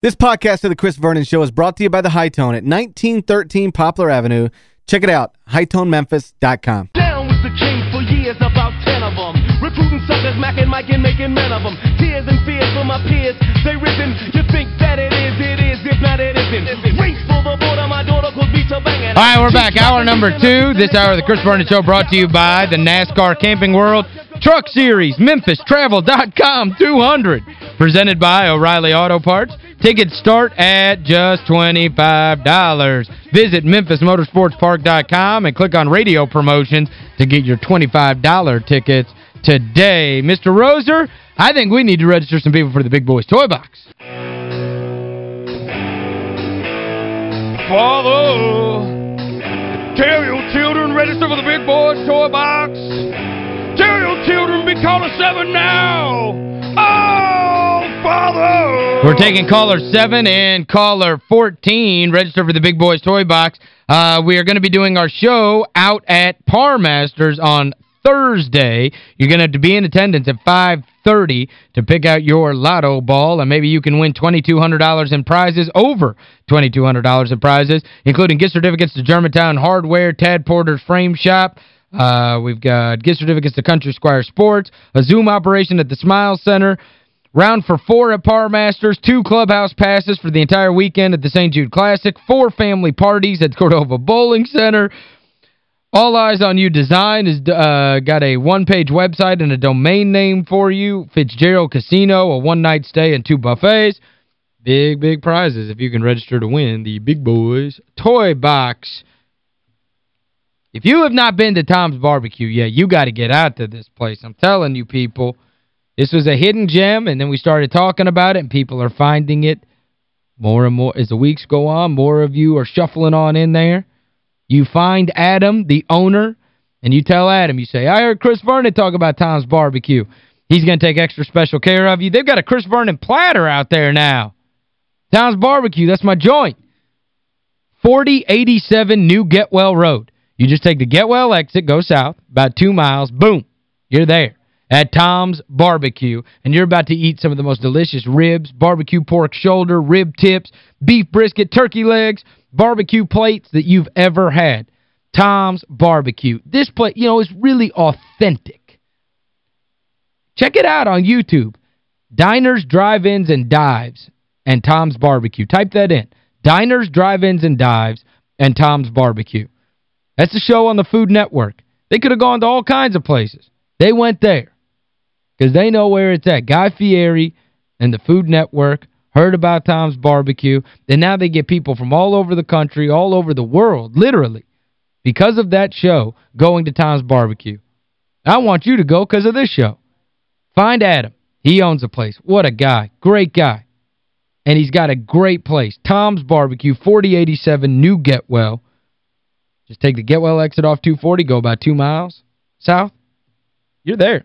This podcast of the Chris Vernon Show is brought to you by The Hi-Tone at 1913 Poplar Avenue. Check it out, hitonememphis.com. Down with the king for years, about ten of them. Recruiting suckers, macking, Mike, and making men of them. Tears and fears for my peers, they risen. You think that it is, it is, if not, it isn't. Race for the border, my daughter could beat her banging. All right, we're back. Hour number two. This hour of the Chris Vernon Show brought to you by the NASCAR Camping World Truck Series, MemphisTravel.com 200. Presented by O'Reilly Auto Parts. Tickets start at just $25. Visit MemphisMotorsportsPark.com and click on radio promotions to get your $25 tickets today. Mr. Roser, I think we need to register some people for the Big Boys Toy Box. Father, tell your children register for the Big Boys Toy Box. Tell your children be caller 7 now. Oh, We're taking caller 7 and caller 14. Register for the Big Boys Toy Box. Uh, we are going to be doing our show out at Par Masters on Thursday. You're going to have to be in attendance at 5.30 to pick out your lotto ball, and maybe you can win $2,200 in prizes, over $2,200 in prizes, including gift certificates to Germantown Hardware, Tad Porter's Frame Shop, uh, we've got gift certificates to Country Squire Sports, a Zoom operation at the Smile Center, round for four at Par Masters, two clubhouse passes for the entire weekend at the St. Jude Classic, four family parties at Cordova Bowling Center. All Eyes on You Design has uh, got a one-page website and a domain name for you. Fitzgerald Casino, a one-night stay and two buffets. Big, big prizes if you can register to win the Big Boys Toy Box. If you have not been to Tom's Barbecue yet, you got to get out to this place. I'm telling you, people. This was a hidden gem, and then we started talking about it, and people are finding it more and more. As the weeks go on, more of you are shuffling on in there. You find Adam, the owner, and you tell Adam, you say, I heard Chris Vernon talk about Tom's Barbecue. He's going to take extra special care of you. They've got a Chris Vernon platter out there now. Tom's Barbecue, that's my joint. 4087 New Getwell Road. You just take the Getwell exit, go south, about two miles, boom, you're there at Tom's Barbecue, and you're about to eat some of the most delicious ribs, barbecue pork shoulder, rib tips, beef brisket, turkey legs, barbecue plates that you've ever had. Tom's Barbecue. This plate, you know, is really authentic. Check it out on YouTube. Diners, Drive-Ins, and Dives and Tom's Barbecue. Type that in. Diners, Drive-Ins, and Dives and Tom's Barbecue. That's the show on the Food Network. They could have gone to all kinds of places. They went there because they know where it's at. Guy Fieri and the Food Network heard about Tom's Barbecue, and now they get people from all over the country, all over the world, literally, because of that show, going to Tom's Barbecue. I want you to go because of this show. Find Adam. He owns a place. What a guy. Great guy. And he's got a great place. Tom's Barbecue, 4087 New Getwell. Just take the Getwell exit off 240, go about two miles south. You're there.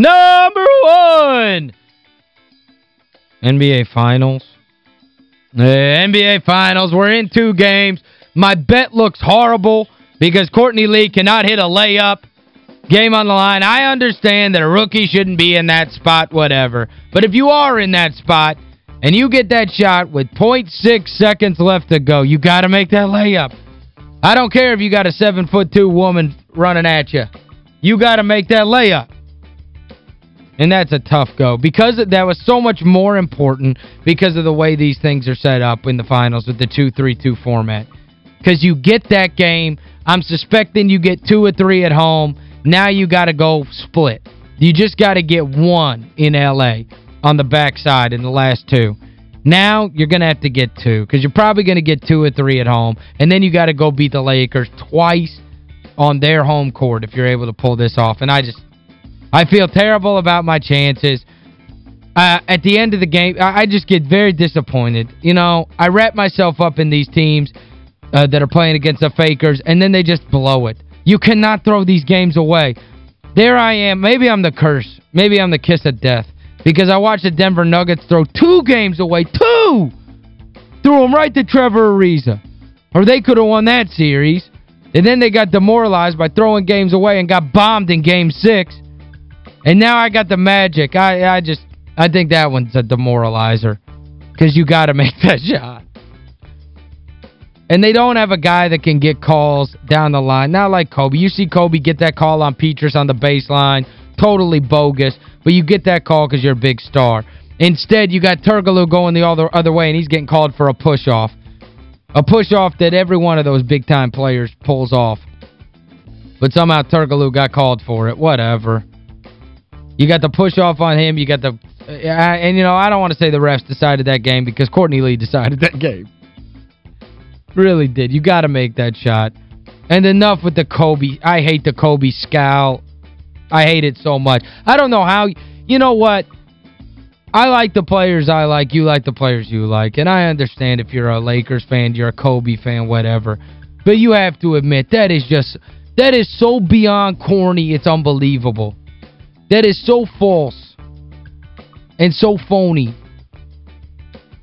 Number one! NBA Finals. Eh, the NBA Finals. We're in two games. My bet looks horrible because Courtney Lee cannot hit a layup. Game on the line. I understand that a rookie shouldn't be in that spot, whatever. But if you are in that spot and you get that shot with .6 seconds left to go, you got to make that layup. I don't care if you got a 7'2 woman running at you. You got to make that layup. And that's a tough go. Because that was so much more important because of the way these things are set up in the finals with the 2-3-2 format. Because you get that game, I'm suspecting you get two or three at home. Now you got to go split. You just got to get one in L.A. on the backside in the last two. Now you're going to have to get two because you're probably going to get two or three at home. And then you got to go beat the Lakers twice on their home court if you're able to pull this off. And I just I feel terrible about my chances. uh, at the end of the game, I, I just get very disappointed. You know, I wrap myself up in these teams uh, that are playing against the Fakers, and then they just blow it. You cannot throw these games away. There I am. Maybe I'm the curse. Maybe I'm the kiss of death. Because I watched the Denver Nuggets throw two games away. Two! Threw them right to Trevor Ariza. Or they could have won that series. And then they got demoralized by throwing games away and got bombed in game six. And now I got the Magic. I I just I think that one's a demoralizer because you got to make that shot. And they don't have a guy that can get calls down the line. Not like Kobe. You see Kobe get that call on Pietrus on the baseline. Totally bogus. But you get that call because you're a big star. Instead, you got Turkoglu going the other, other way, and he's getting called for a push-off. A push-off that every one of those big-time players pulls off. But somehow Turkoglu got called for it. Whatever. You got the push-off on him. You got the... Uh, and, you know, I don't want to say the refs decided that game because Courtney Lee decided that game. Really did. You got to make that shot. And enough with the Kobe. I hate the Kobe scowl. I hate it so much. I don't know how... You know what? I like the players I like. You like the players you like. And I understand if you're a Lakers fan, you're a Kobe fan, whatever. But you have to admit, that is just... That is so beyond corny, it's unbelievable. That is so false and so phony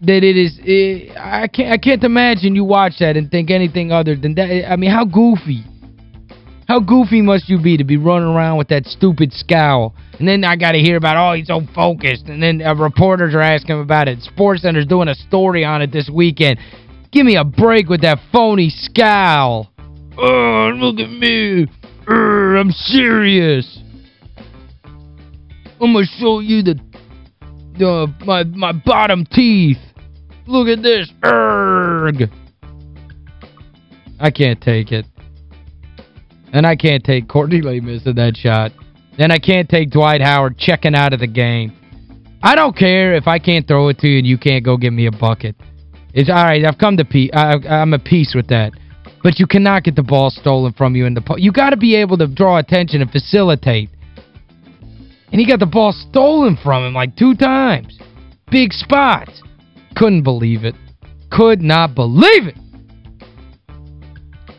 that it is it, I can't I can't imagine you watch that and think anything other than that. I mean, how goofy. How goofy must you be to be running around with that stupid scowl? And then I got to hear about, oh, he's so focused. And then uh, reporters are asking about it. Sports Center's doing a story on it this weekend. Give me a break with that phony scowl. Oh, look at me. Urgh, I'm serious. I'm going to show you the, the my, my bottom teeth. Look at this. Erg. I can't take it. And I can't take Courtney Lee missing that shot. And I can't take Dwight Howard checking out of the game. I don't care if I can't throw it to you and you can't go get me a bucket. It's all right. I've come to peace. I'm at peace with that. But you cannot get the ball stolen from you in the You got to be able to draw attention and facilitate. And he got the ball stolen from him like two times. Big spots. Couldn't believe it. Could not believe it.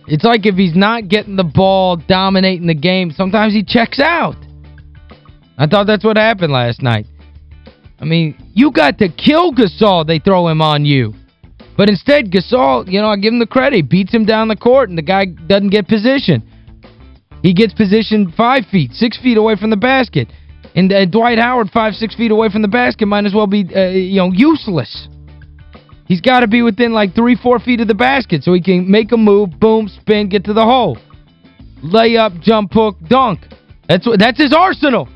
It's like if he's not getting the ball, dominating the game, sometimes he checks out. I thought that's what happened last night. I mean, you got to kill Gasol, they throw him on you. But instead, Gasol, you know, I give him the credit, beats him down the court, and the guy doesn't get position. He gets positioned five feet, six feet away from the basket. And uh, Dwight Howard, five, six feet away from the basket, might as well be, uh, you know, useless. He's got to be within like three, four feet of the basket so he can make a move, boom, spin, get to the hole. Layup, jump hook, dunk. That's what that's his arsenal.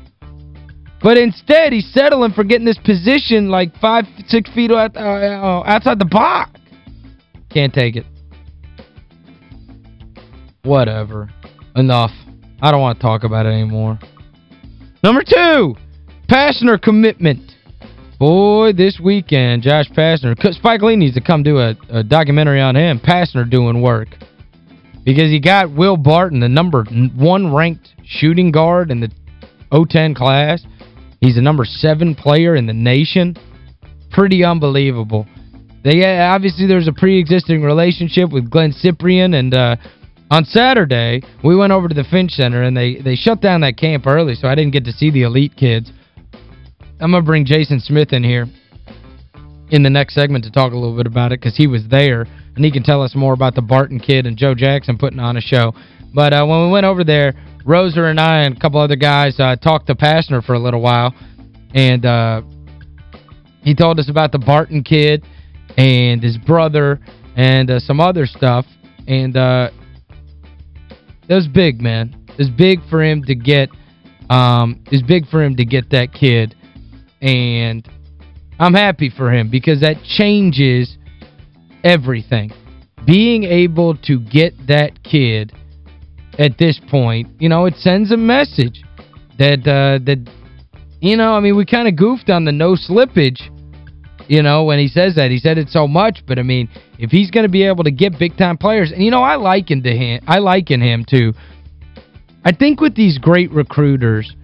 But instead, he's settling for getting this position like five, six feet out, uh, uh, outside the box. Can't take it. Whatever. Enough. I don't want to talk about it anymore. Number two, Pastner commitment. Boy, this weekend, Josh Pastner, Spike Lee needs to come do a, a documentary on him. Pastner doing work. Because he got Will Barton, the number one ranked shooting guard in the 010 class. He's the number seven player in the nation. Pretty unbelievable. They Obviously, there's a pre-existing relationship with Glynn Cyprien. And uh, on Saturday, we went over to the Finch Center, and they, they shut down that camp early, so I didn't get to see the elite kids. I'm going to bring Jason Smith in here in the next segment to talk a little bit about it because he was there and he can tell us more about the Barton kid and Joe Jackson putting on a show. But uh, when we went over there, Roser and I and a couple other guys uh, talked to Pastner for a little while and uh, he told us about the Barton kid and his brother and uh, some other stuff and uh, it was big, man. It was big for him to get um, it was big for him to get that kid and I'm happy for him because that changes everything. Being able to get that kid at this point, you know, it sends a message that, uh, that you know, I mean, we kind of goofed on the no slippage, you know, when he says that. He said it so much, but I mean, if he's going to be able to get big-time players, and you know, I liken to him, I liken him to, I think with these great recruiters,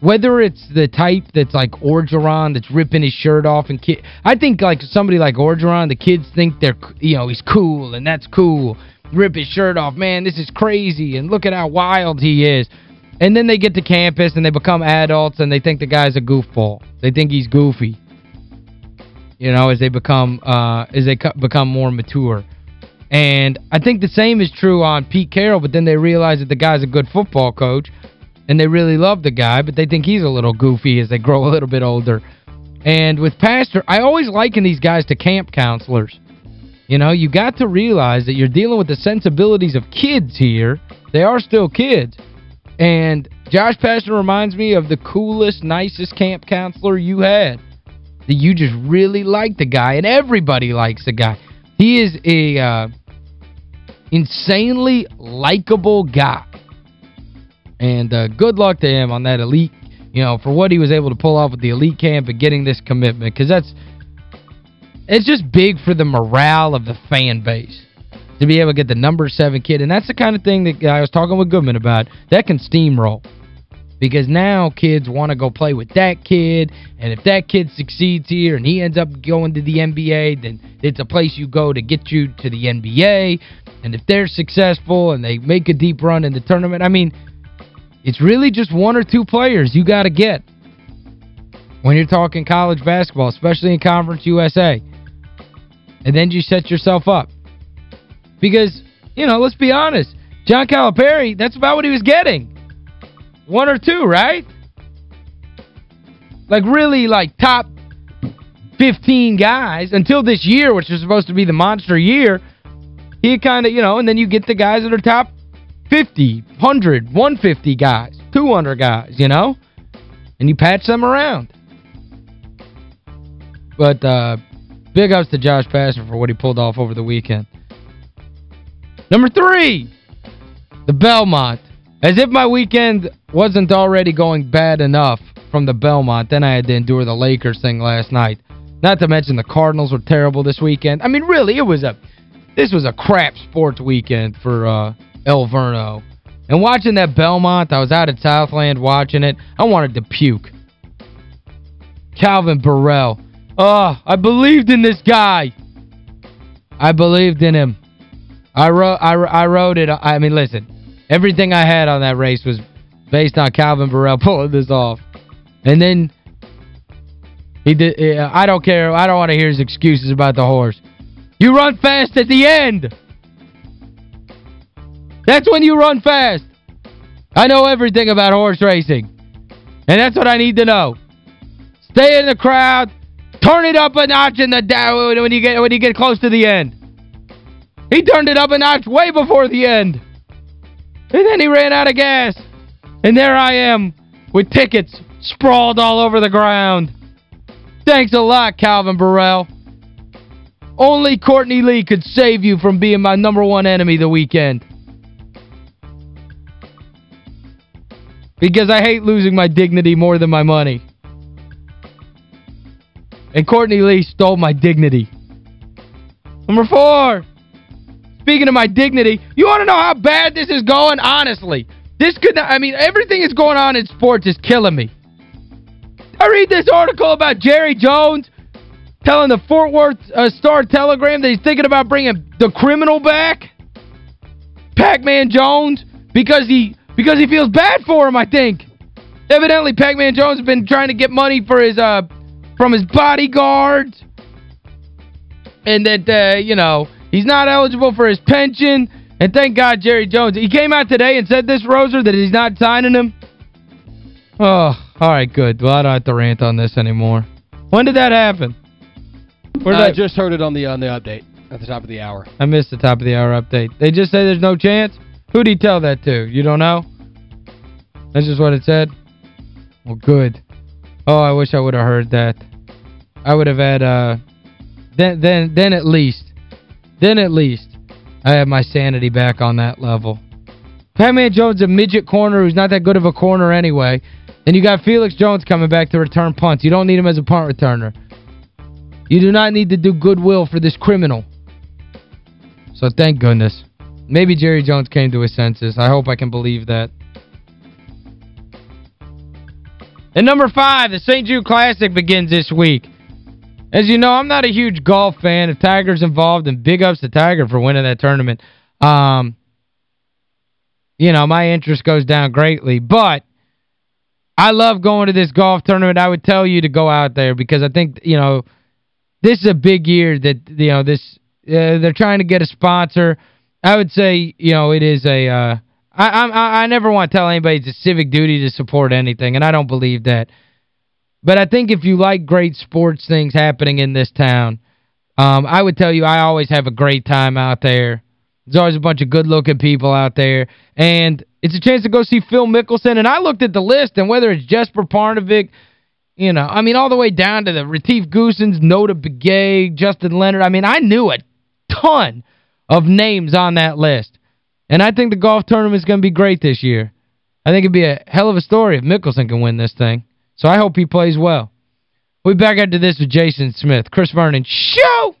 whether it's the type that's like Orgeron that's ripping his shirt off and kid I think like somebody like Orgeron, the kids think they're you know, he's cool and that's cool. Rip his shirt off. Man, this is crazy and look at how wild he is. And then they get to campus and they become adults and they think the guy's a goofball. They think he's goofy. You know, as they become uh as they become more mature. And I think the same is true on Pete Carroll, but then they realize that the guy's a good football coach and they really love the guy, but they think he's a little goofy as they grow a little bit older. And with Pastner, I always liken these guys to camp counselors. You know, you got to realize that you're dealing with the sensibilities of kids here. They are still kids. And Josh Pastner reminds me of the coolest, nicest camp counselor you had. That you just really like the guy, and everybody likes the guy. He is a uh, insanely likable guy. And uh, good luck to him on that elite, you know, for what he was able to pull off with the elite camp and getting this commitment. Because that's, it's just big for the morale of the fan base to be able to get the number seven kid. And that's the kind of thing that I was talking with Goodman about. That can steamroll. Because now kids want to go play with that kid, and if that kid succeeds here and he ends up going to the NBA, then it's a place you go to get you to the NBA. And if they're successful and they make a deep run in the tournament, I mean, it's really just one or two players you got to get when you're talking college basketball, especially in Conference USA. And then you set yourself up. Because, you know, let's be honest, John Calipari, that's about what he was getting. One or two, right? Like really like top 15 guys until this year, which is supposed to be the monster year. He kind of, you know, and then you get the guys that are top 50, 100, 150 guys, 200 guys, you know? And you patch them around. But uh, big ups to Josh Pastner for what he pulled off over the weekend. Number three, the Belmont. As if my weekend wasn't already going bad enough from the Belmont, then I had to endure the Lakers thing last night. Not to mention the Cardinals were terrible this weekend. I mean, really, it was a this was a crap sports weekend for uh, El Verno. And watching that Belmont, I was out at Southland watching it. I wanted to puke. Calvin Borel. Oh, I believed in this guy. I believed in him. I wrote I, I wrote it. I mean, listen. Everything I had on that race was based on Calvin Borel pulling this off. And then he did I don't care. I don't want to hear his excuses about the horse. You run fast at the end. That's when you run fast. I know everything about horse racing. And that's what I need to know. Stay in the crowd. Turn it up a notch in the down when you get when you get close to the end. He turned it up a notch way before the end. And then he ran out of gas. And there I am with tickets sprawled all over the ground. Thanks a lot, Calvin Borel. Only Courtney Lee could save you from being my number one enemy the weekend. Because I hate losing my dignity more than my money. And Courtney Lee stole my dignity. Number four. Speaking of my dignity, you want to know how bad this is going? Honestly. This could not, I mean, everything that's going on in sports is killing me. I read this article about Jerry Jones telling the Fort Worth uh, Star-Telegram that he's thinking about bringing the criminal back. Pac-Man Jones because he because he feels bad for him, I think. Evidently, Pac-Man Jones has been trying to get money for his uh from his bodyguards. And that, uh, you know, he's not eligible for his pension. And thank God Jerry Jones. He came out today and said this, Roser, that he's not signing him. Oh, all right, good. Well, I don't have to rant on this anymore. When did that happen? Where did I just heard it on the on the update at the top of the hour. I missed the top of the hour update. They just say there's no chance? Who'd he tell that to? You don't know? That's just what it said? Well, good. Oh, I wish I would have heard that. I would have had, uh, then, then, then at least, then at least, I have my sanity back on that level. Pac-Man Jones a midget corner who's not that good of a corner anyway. And you got Felix Jones coming back to return punts. You don't need him as a punt returner. You do not need to do goodwill for this criminal. So thank goodness. Maybe Jerry Jones came to his senses. I hope I can believe that. And number five, the St. Jude Classic begins this week. As you know, I'm not a huge golf fan. If Tiger's involved, and big ups to Tiger for winning that tournament. Um, you know, my interest goes down greatly. But I love going to this golf tournament. I would tell you to go out there because I think, you know, this is a big year that, you know, this uh, they're trying to get a sponsor. I would say, you know, it is a uh, I, I, I never want to tell anybody it's a civic duty to support anything, and I don't believe that. But I think if you like great sports things happening in this town, um, I would tell you I always have a great time out there. There's always a bunch of good-looking people out there. And it's a chance to go see Phil Mickelson. And I looked at the list, and whether it's Jesper Parnevik, you know, I mean, all the way down to the Retief Goosens, Notah Begay, Justin Leonard. I mean, I knew a ton of names on that list. And I think the golf tournament is going to be great this year. I think it'd be a hell of a story if Mickelson can win this thing. So I hope he plays well. Be back after this with Jason Smith. Chris Vernon, show!